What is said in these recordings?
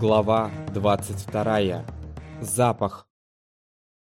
Глава 22. Запах.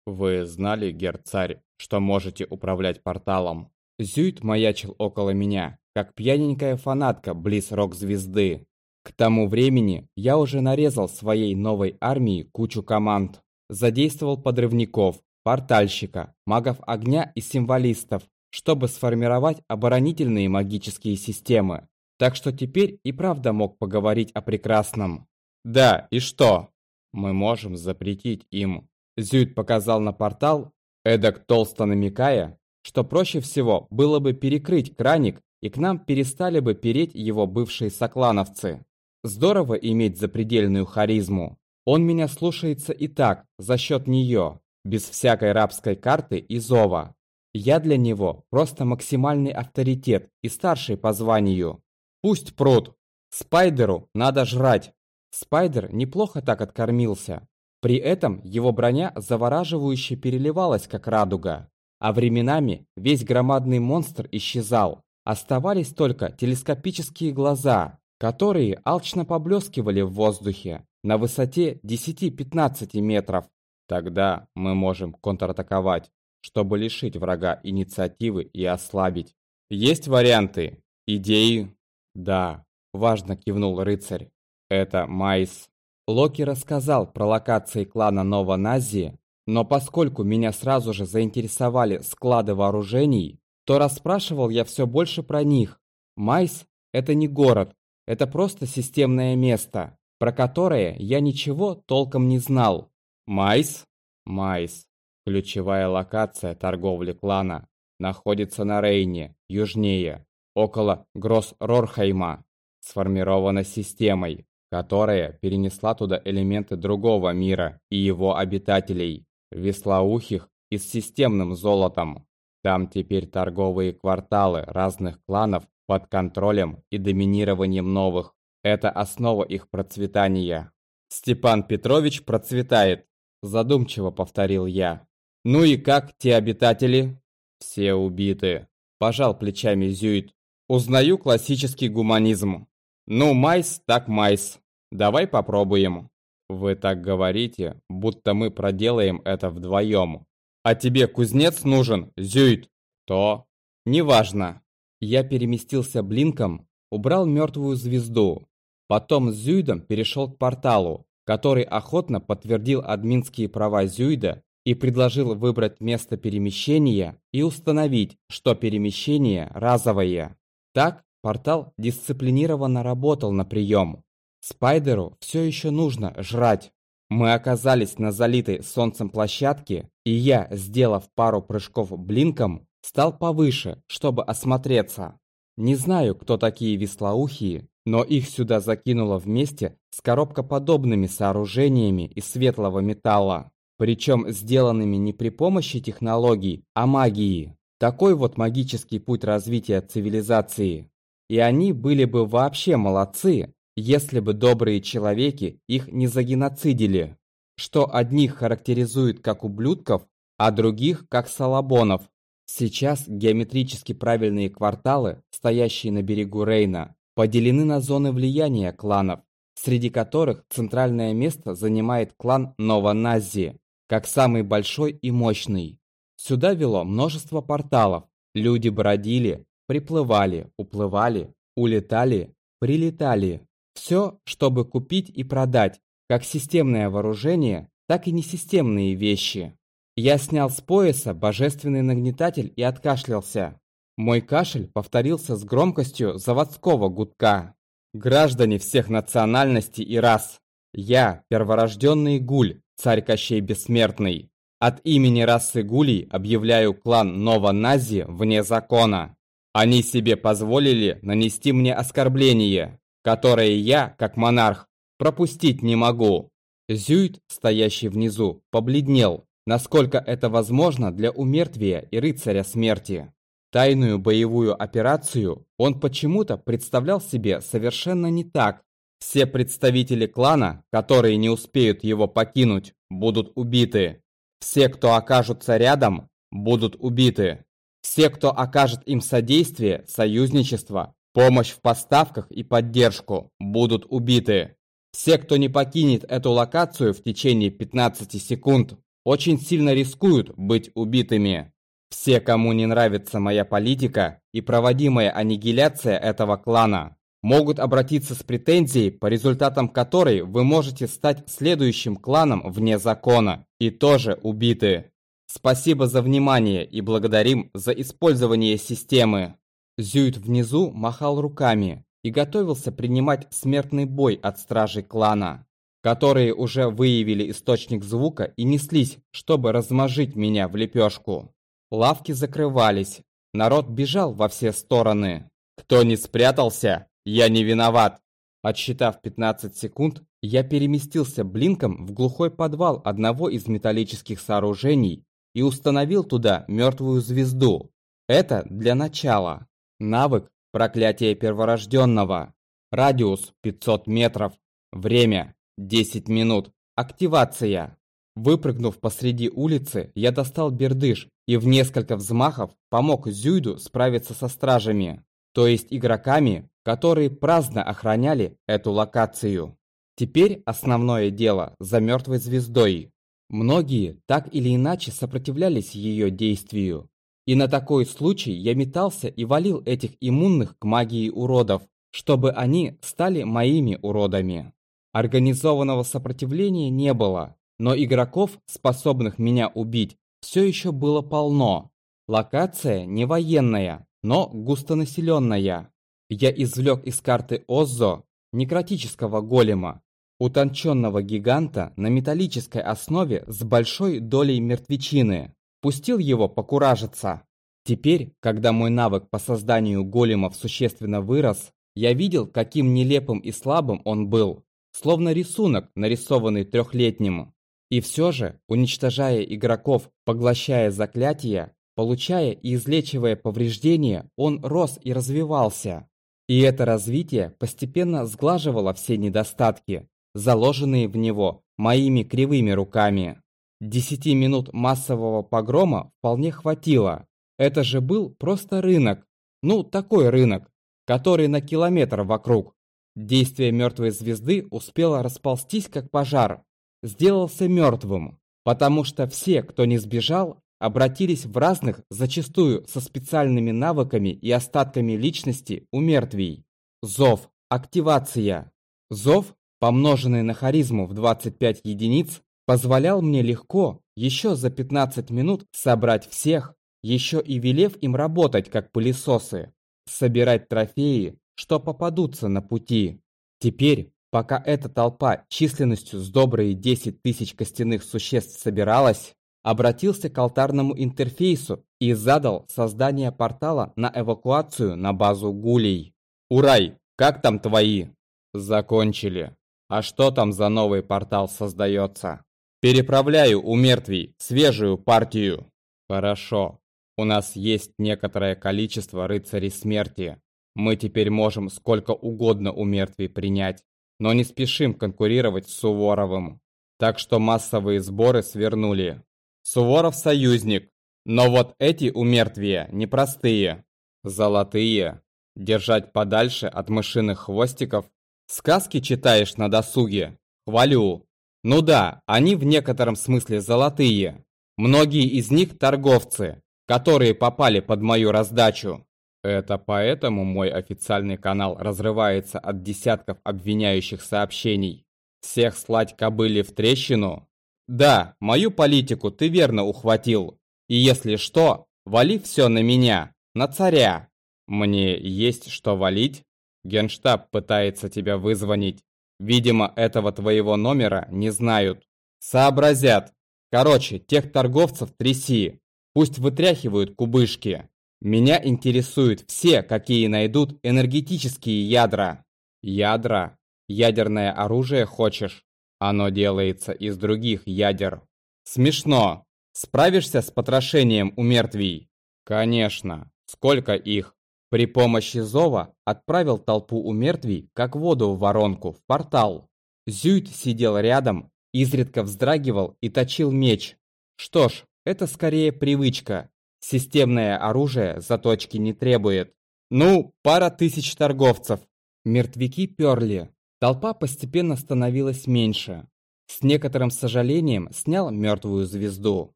Вы знали, герцарь, что можете управлять порталом? Зюит маячил около меня, как пьяненькая фанатка близ рок-звезды. К тому времени я уже нарезал своей новой армии кучу команд. Задействовал подрывников, портальщика, магов огня и символистов, чтобы сформировать оборонительные магические системы. Так что теперь и правда мог поговорить о прекрасном. Да, и что? Мы можем запретить им. Зюит показал на портал, эдак толсто намекая, что проще всего было бы перекрыть краник, и к нам перестали бы переть его бывшие соклановцы. Здорово иметь запредельную харизму. Он меня слушается и так, за счет нее, без всякой рабской карты и зова. Я для него просто максимальный авторитет и старший по званию. Пусть прут. Спайдеру надо жрать. Спайдер неплохо так откормился. При этом его броня завораживающе переливалась, как радуга. А временами весь громадный монстр исчезал. Оставались только телескопические глаза, которые алчно поблескивали в воздухе на высоте 10-15 метров. Тогда мы можем контратаковать, чтобы лишить врага инициативы и ослабить. Есть варианты? Идеи? Да, важно кивнул рыцарь. Это Майс. Локи рассказал про локации клана Нова-Нази, но поскольку меня сразу же заинтересовали склады вооружений, то расспрашивал я все больше про них. Майс – это не город, это просто системное место, про которое я ничего толком не знал. Майс? Майс. Ключевая локация торговли клана находится на Рейне, южнее, около Гросс-Рорхайма. Сформирована системой, которая перенесла туда элементы другого мира и его обитателей, вислоухих и с системным золотом. Там теперь торговые кварталы разных кланов под контролем и доминированием новых. Это основа их процветания. Степан Петрович процветает, задумчиво повторил я. Ну и как те обитатели? Все убиты. Пожал плечами Зюит. Узнаю классический гуманизм. Ну, майс так майс. Давай попробуем. Вы так говорите, будто мы проделаем это вдвоем. А тебе кузнец нужен, Зюит? То? Неважно. Я переместился блинком, убрал мертвую звезду. Потом с Зюидом перешел к порталу, который охотно подтвердил админские права Зюида и предложил выбрать место перемещения и установить, что перемещение разовое. Так портал дисциплинированно работал на прием. Спайдеру все еще нужно жрать. Мы оказались на залитой солнцем площадке, и я, сделав пару прыжков блинком, стал повыше, чтобы осмотреться. Не знаю, кто такие веслоухие, но их сюда закинуло вместе с коробкоподобными сооружениями из светлого металла. Причем сделанными не при помощи технологий, а магии. Такой вот магический путь развития цивилизации. И они были бы вообще молодцы, если бы добрые человеки их не загеноцидили, что одних характеризует как ублюдков, а других как салабонов. Сейчас геометрически правильные кварталы, стоящие на берегу Рейна, поделены на зоны влияния кланов, среди которых центральное место занимает клан Нова-Нази, как самый большой и мощный. Сюда вело множество порталов, люди бродили, приплывали, уплывали, улетали, прилетали. Все, чтобы купить и продать, как системное вооружение, так и несистемные вещи. Я снял с пояса божественный нагнетатель и откашлялся. Мой кашель повторился с громкостью заводского гудка. Граждане всех национальностей и рас, я перворожденный гуль, царь Кощей Бессмертный. От имени расы гулей объявляю клан Нова-Нази вне закона. Они себе позволили нанести мне оскорбление, которые я, как монарх, пропустить не могу. Зюит, стоящий внизу, побледнел, насколько это возможно для умертвия и рыцаря смерти. Тайную боевую операцию он почему-то представлял себе совершенно не так. Все представители клана, которые не успеют его покинуть, будут убиты. Все, кто окажутся рядом, будут убиты. Все, кто окажет им содействие, союзничество, Помощь в поставках и поддержку будут убиты. Все, кто не покинет эту локацию в течение 15 секунд, очень сильно рискуют быть убитыми. Все, кому не нравится моя политика и проводимая аннигиляция этого клана, могут обратиться с претензией, по результатам которой вы можете стать следующим кланом вне закона и тоже убиты. Спасибо за внимание и благодарим за использование системы. Зюит внизу махал руками и готовился принимать смертный бой от стражей клана, которые уже выявили источник звука и неслись, чтобы размажить меня в лепешку. Лавки закрывались, народ бежал во все стороны. Кто не спрятался, я не виноват. Отсчитав 15 секунд, я переместился блинком в глухой подвал одного из металлических сооружений и установил туда мертвую звезду. Это для начала. Навык «Проклятие перворожденного». Радиус 500 метров. Время 10 минут. Активация. Выпрыгнув посреди улицы, я достал бердыш и в несколько взмахов помог Зюйду справиться со стражами, то есть игроками, которые праздно охраняли эту локацию. Теперь основное дело за мертвой звездой. Многие так или иначе сопротивлялись ее действию. И на такой случай я метался и валил этих иммунных к магии уродов, чтобы они стали моими уродами. Организованного сопротивления не было, но игроков, способных меня убить, все еще было полно. Локация не военная, но густонаселенная. Я извлек из карты Оззо некротического голема, утонченного гиганта на металлической основе с большой долей мертвечины. Пустил его покуражиться. Теперь, когда мой навык по созданию големов существенно вырос, я видел, каким нелепым и слабым он был, словно рисунок, нарисованный трехлетним. И все же, уничтожая игроков, поглощая заклятия, получая и излечивая повреждения, он рос и развивался. И это развитие постепенно сглаживало все недостатки, заложенные в него моими кривыми руками. Десяти минут массового погрома вполне хватило. Это же был просто рынок. Ну, такой рынок, который на километр вокруг. Действие мертвой звезды успело расползтись как пожар. Сделался мертвым, потому что все, кто не сбежал, обратились в разных, зачастую со специальными навыками и остатками личности у мертвей. Зов. Активация. Зов, помноженный на харизму в 25 единиц, позволял мне легко, еще за 15 минут, собрать всех, еще и велев им работать как пылесосы, собирать трофеи, что попадутся на пути. Теперь, пока эта толпа численностью с добрые 10 тысяч костяных существ собиралась, обратился к алтарному интерфейсу и задал создание портала на эвакуацию на базу гулей. «Урай, как там твои?» «Закончили. А что там за новый портал создается?» «Переправляю у мертвей свежую партию». «Хорошо. У нас есть некоторое количество рыцарей смерти. Мы теперь можем сколько угодно у мертвей принять, но не спешим конкурировать с Суворовым. Так что массовые сборы свернули. Суворов союзник, но вот эти умертвия непростые. Золотые. Держать подальше от мышиных хвостиков. Сказки читаешь на досуге? Хвалю. Ну да, они в некотором смысле золотые. Многие из них торговцы, которые попали под мою раздачу. Это поэтому мой официальный канал разрывается от десятков обвиняющих сообщений. Всех слать кобыли в трещину да, мою политику ты верно ухватил. И если что, вали все на меня, на царя. Мне есть что валить? Генштаб пытается тебя вызвонить. Видимо, этого твоего номера не знают. Сообразят. Короче, тех торговцев тряси. Пусть вытряхивают кубышки. Меня интересуют все, какие найдут энергетические ядра. Ядра? Ядерное оружие хочешь? Оно делается из других ядер. Смешно. Справишься с потрошением у мертвей? Конечно. Сколько их? При помощи зова отправил толпу у мертвей, как воду в воронку, в портал. Зюйт сидел рядом, изредка вздрагивал и точил меч. Что ж, это скорее привычка. Системное оружие заточки не требует. Ну, пара тысяч торговцев. Мертвяки перли, Толпа постепенно становилась меньше. С некоторым сожалением снял мертвую звезду.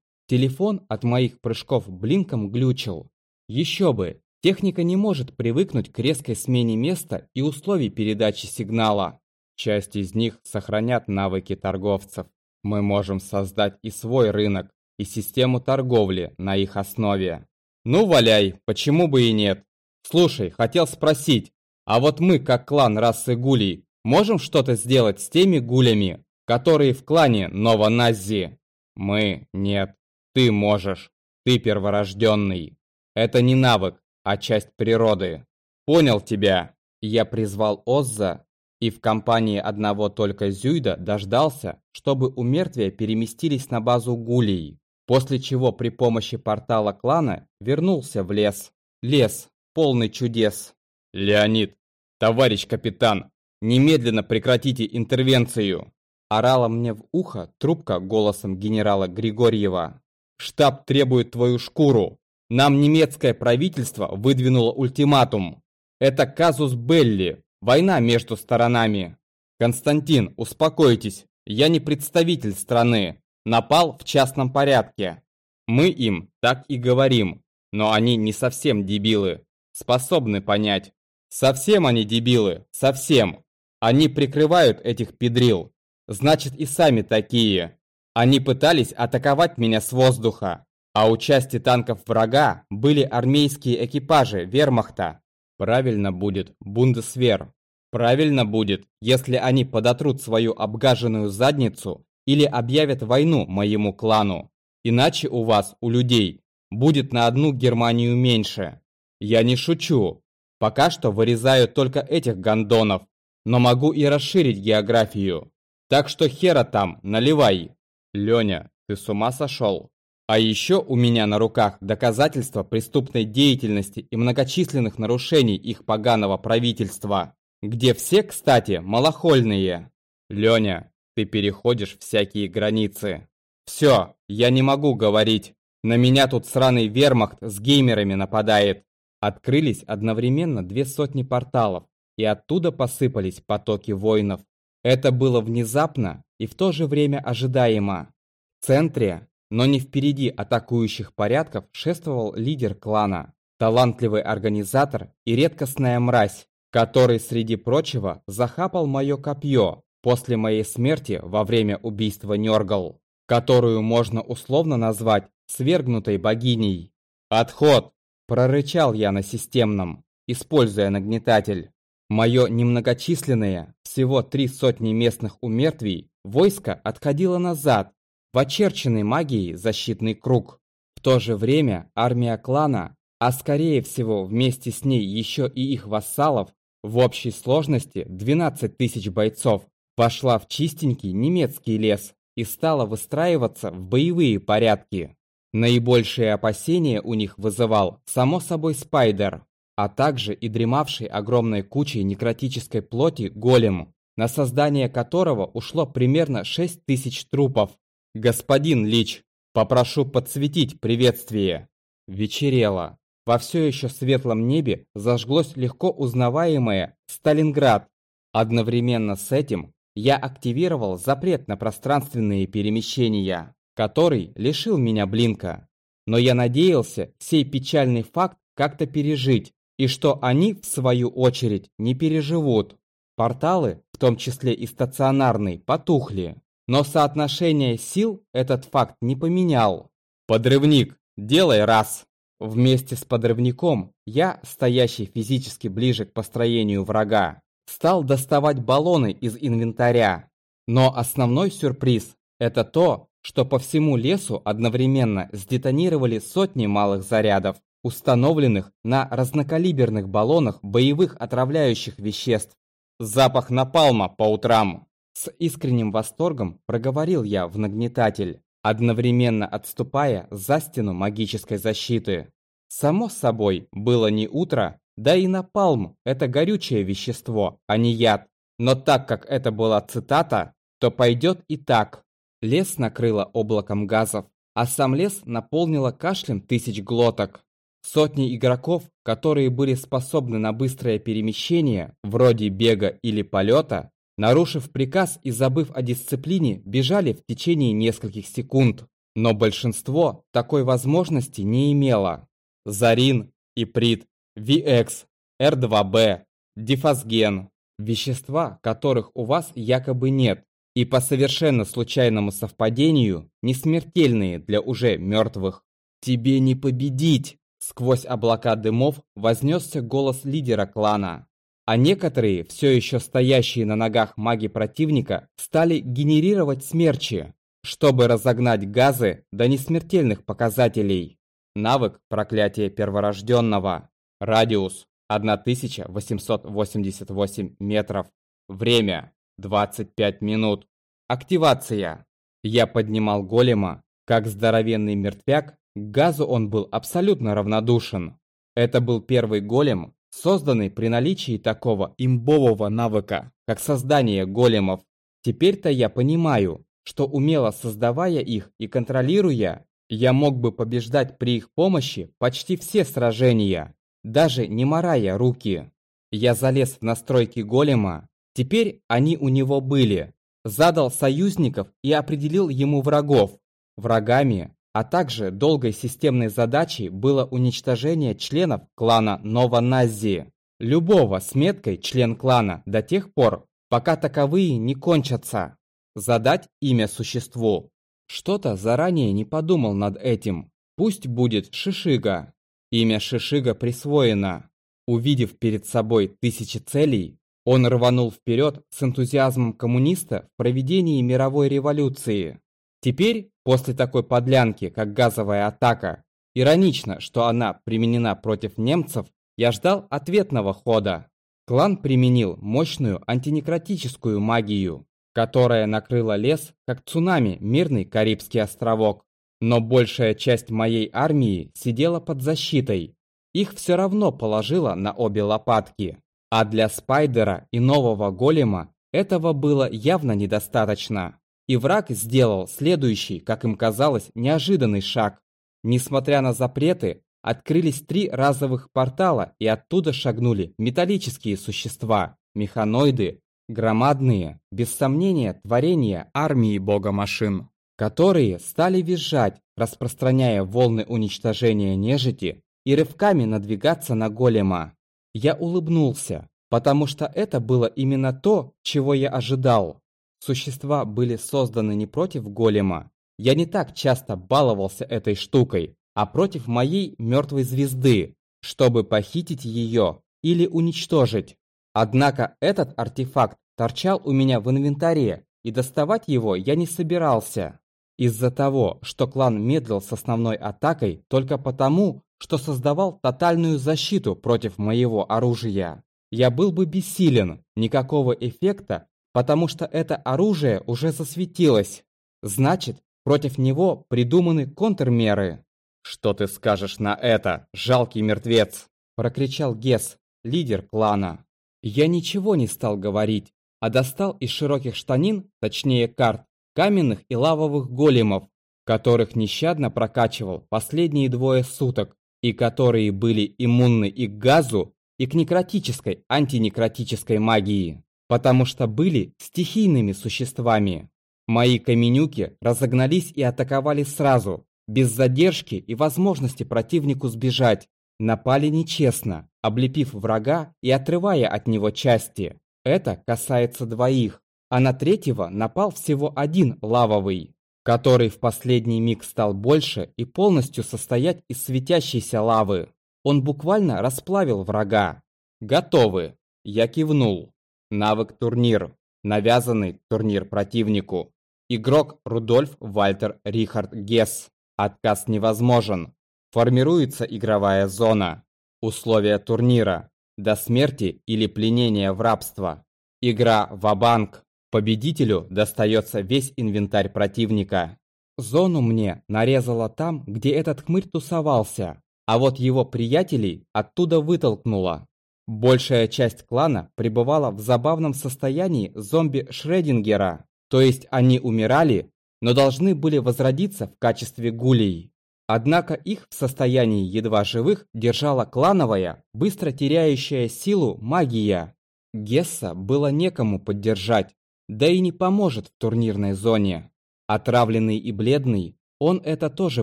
Телефон от моих прыжков блинком глючил. Еще бы, техника не может привыкнуть к резкой смене места и условий передачи сигнала. Часть из них сохранят навыки торговцев. Мы можем создать и свой рынок, и систему торговли на их основе. Ну, валяй, почему бы и нет? Слушай, хотел спросить, а вот мы, как клан расы гулей, можем что-то сделать с теми гулями, которые в клане Новонази? Мы нет. Ты можешь. Ты перворожденный. Это не навык, а часть природы. Понял тебя. Я призвал Озза и в компании одного только Зюйда дождался, чтобы у мертвия переместились на базу гулей, после чего при помощи портала клана вернулся в лес. Лес, полный чудес. «Леонид, товарищ капитан, немедленно прекратите интервенцию!» Орала мне в ухо трубка голосом генерала Григорьева. «Штаб требует твою шкуру. Нам немецкое правительство выдвинуло ультиматум. Это казус Белли, война между сторонами. Константин, успокойтесь, я не представитель страны. Напал в частном порядке. Мы им так и говорим, но они не совсем дебилы способны понять. Совсем они дебилы, совсем. Они прикрывают этих педрил. Значит и сами такие. Они пытались атаковать меня с воздуха, а у части танков врага были армейские экипажи вермахта. Правильно будет Бундесвер. Правильно будет, если они подотрут свою обгаженную задницу или объявят войну моему клану. Иначе у вас, у людей, будет на одну Германию меньше. Я не шучу. Пока что вырезаю только этих гондонов, но могу и расширить географию. Так что хера там, наливай. Леня, ты с ума сошел? А еще у меня на руках доказательства преступной деятельности и многочисленных нарушений их поганого правительства, где все, кстати, малохольные. Леня, ты переходишь всякие границы. Все, я не могу говорить. На меня тут сраный вермахт с геймерами нападает. Открылись одновременно две сотни порталов, и оттуда посыпались потоки воинов. Это было внезапно и в то же время ожидаемо. В центре, но не впереди атакующих порядков, шествовал лидер клана, талантливый организатор и редкостная мразь, который, среди прочего, захапал мое копье после моей смерти во время убийства Нергал, которую можно условно назвать свергнутой богиней. «Отход!» Прорычал я на системном, используя нагнетатель. Мое немногочисленное, всего три сотни местных умертвий, войско отходило назад, в очерченный магией защитный круг. В то же время армия клана, а скорее всего вместе с ней еще и их вассалов, в общей сложности 12 тысяч бойцов, вошла в чистенький немецкий лес и стала выстраиваться в боевые порядки. Наибольшие опасения у них вызывал, само собой, Спайдер, а также и дремавший огромной кучей некротической плоти голем, на создание которого ушло примерно 6 тысяч трупов. «Господин Лич, попрошу подсветить приветствие!» Вечерело. Во все еще светлом небе зажглось легко узнаваемое «Сталинград». Одновременно с этим я активировал запрет на пространственные перемещения который лишил меня блинка. Но я надеялся сей печальный факт как-то пережить, и что они, в свою очередь, не переживут. Порталы, в том числе и стационарный, потухли. Но соотношение сил этот факт не поменял. «Подрывник, делай раз!» Вместе с подрывником я, стоящий физически ближе к построению врага, стал доставать баллоны из инвентаря. Но основной сюрприз – это то, что по всему лесу одновременно сдетонировали сотни малых зарядов, установленных на разнокалиберных баллонах боевых отравляющих веществ. Запах напалма по утрам. С искренним восторгом проговорил я в нагнетатель, одновременно отступая за стену магической защиты. Само собой, было не утро, да и напалм – это горючее вещество, а не яд. Но так как это была цитата, то пойдет и так. Лес накрыло облаком газов, а сам лес наполнило кашлем тысяч глоток. Сотни игроков, которые были способны на быстрое перемещение, вроде бега или полета, нарушив приказ и забыв о дисциплине, бежали в течение нескольких секунд. Но большинство такой возможности не имело. Зарин, Иприт, VX, R2B, Дифазген – вещества, которых у вас якобы нет, и по совершенно случайному совпадению не смертельные для уже мертвых. «Тебе не победить!» Сквозь облака дымов вознесся голос лидера клана. А некоторые, все еще стоящие на ногах маги противника, стали генерировать смерчи, чтобы разогнать газы до несмертельных показателей. Навык проклятия перворожденного. Радиус 1888 метров. Время 25 минут. Активация. Я поднимал голема, как здоровенный мертвяк, к газу он был абсолютно равнодушен. Это был первый голем, созданный при наличии такого имбового навыка, как создание големов. Теперь-то я понимаю, что умело создавая их и контролируя, я мог бы побеждать при их помощи почти все сражения, даже не морая руки. Я залез в настройки голема, теперь они у него были, задал союзников и определил ему врагов. Врагами а также долгой системной задачей было уничтожение членов клана Нованази. Любого с меткой член клана до тех пор, пока таковые не кончатся. Задать имя существу. Что-то заранее не подумал над этим. Пусть будет Шишига. Имя Шишига присвоено. Увидев перед собой тысячи целей, он рванул вперед с энтузиазмом коммуниста в проведении мировой революции. Теперь, после такой подлянки, как газовая атака, иронично, что она применена против немцев, я ждал ответного хода. Клан применил мощную антинекротическую магию, которая накрыла лес, как цунами мирный Карибский островок. Но большая часть моей армии сидела под защитой. Их все равно положило на обе лопатки. А для Спайдера и нового голема этого было явно недостаточно. И враг сделал следующий, как им казалось, неожиданный шаг. Несмотря на запреты, открылись три разовых портала и оттуда шагнули металлические существа, механоиды, громадные, без сомнения, творения армии бога-машин, которые стали визжать, распространяя волны уничтожения нежити и рывками надвигаться на голема. Я улыбнулся, потому что это было именно то, чего я ожидал. Существа были созданы не против голема. Я не так часто баловался этой штукой, а против моей мертвой звезды, чтобы похитить ее или уничтожить. Однако этот артефакт торчал у меня в инвентаре, и доставать его я не собирался. Из-за того, что клан медлил с основной атакой только потому, что создавал тотальную защиту против моего оружия. Я был бы бессилен, никакого эффекта потому что это оружие уже засветилось. Значит, против него придуманы контрмеры. «Что ты скажешь на это, жалкий мертвец?» – прокричал Гес, лидер клана. Я ничего не стал говорить, а достал из широких штанин, точнее карт, каменных и лавовых големов, которых нещадно прокачивал последние двое суток, и которые были иммунны и к газу, и к некротической, антинекротической магии потому что были стихийными существами. Мои каменюки разогнались и атаковали сразу, без задержки и возможности противнику сбежать. Напали нечестно, облепив врага и отрывая от него части. Это касается двоих, а на третьего напал всего один лавовый, который в последний миг стал больше и полностью состоять из светящейся лавы. Он буквально расплавил врага. «Готовы!» Я кивнул. Навык турнир. Навязанный турнир противнику. Игрок Рудольф Вальтер Рихард Гесс. Отказ невозможен. Формируется игровая зона. Условия турнира. До смерти или пленения в рабство. Игра в банк Победителю достается весь инвентарь противника. Зону мне нарезала там, где этот хмырь тусовался, а вот его приятелей оттуда вытолкнула. Большая часть клана пребывала в забавном состоянии зомби Шредингера, то есть они умирали, но должны были возродиться в качестве гулей. Однако их в состоянии едва живых держала клановая, быстро теряющая силу магия. Гесса было некому поддержать, да и не поможет в турнирной зоне. Отравленный и бледный, он это тоже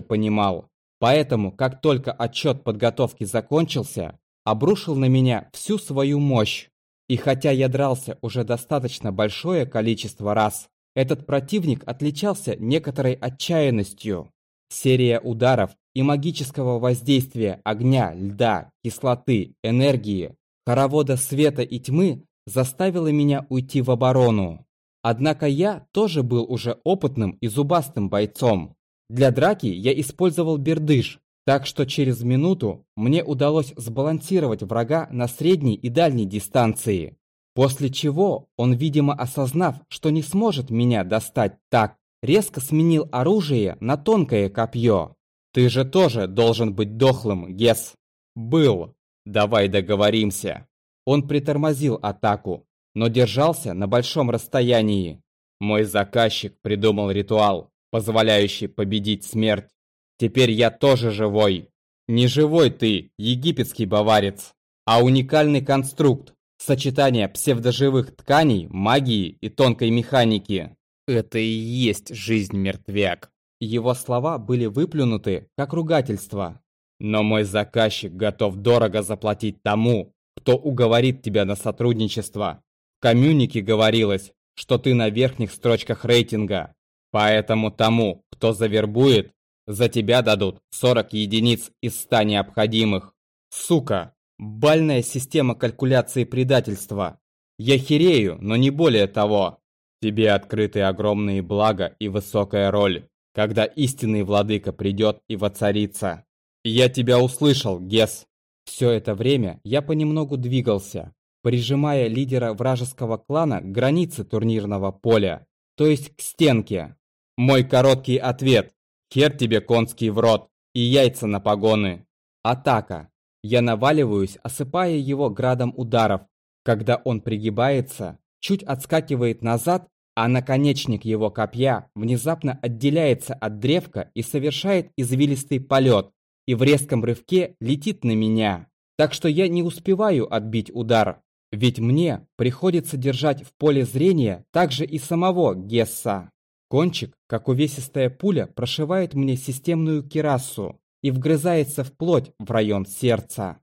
понимал. Поэтому, как только отчет подготовки закончился, обрушил на меня всю свою мощь. И хотя я дрался уже достаточно большое количество раз, этот противник отличался некоторой отчаянностью. Серия ударов и магического воздействия огня, льда, кислоты, энергии, хоровода света и тьмы заставила меня уйти в оборону. Однако я тоже был уже опытным и зубастым бойцом. Для драки я использовал бердыш, так что через минуту мне удалось сбалансировать врага на средней и дальней дистанции. После чего он, видимо осознав, что не сможет меня достать так, резко сменил оружие на тонкое копье. Ты же тоже должен быть дохлым, Гес. Был. Давай договоримся. Он притормозил атаку, но держался на большом расстоянии. Мой заказчик придумал ритуал, позволяющий победить смерть. Теперь я тоже живой. Не живой ты, египетский баварец, а уникальный конструкт, сочетание псевдоживых тканей, магии и тонкой механики. Это и есть жизнь мертвяк. Его слова были выплюнуты, как ругательство. Но мой заказчик готов дорого заплатить тому, кто уговорит тебя на сотрудничество. В коммюнике говорилось, что ты на верхних строчках рейтинга. Поэтому тому, кто завербует, за тебя дадут 40 единиц из 100 необходимых. Сука, бальная система калькуляции предательства. Я херею, но не более того. Тебе открыты огромные блага и высокая роль, когда истинный владыка придет и воцарится. Я тебя услышал, Гес. Все это время я понемногу двигался, прижимая лидера вражеского клана к границе турнирного поля, то есть к стенке. Мой короткий ответ. Хер тебе конский в рот и яйца на погоны. Атака. Я наваливаюсь, осыпая его градом ударов. Когда он пригибается, чуть отскакивает назад, а наконечник его копья внезапно отделяется от древка и совершает извилистый полет, и в резком рывке летит на меня. Так что я не успеваю отбить удар, ведь мне приходится держать в поле зрения также и самого Гесса. Кончик, как увесистая пуля, прошивает мне системную кирассу и вгрызается в плоть в район сердца.